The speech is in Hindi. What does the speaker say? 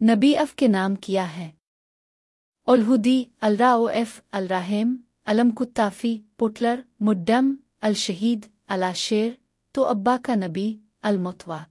नबी अफ के नाम किया है। अलहुदी अलराओफ अलराहेम अलमकुत्ताफी पुटलर, मुड्डम, अलशहीद अलाशेर तो अब्बा का नबी, अलमुतवा।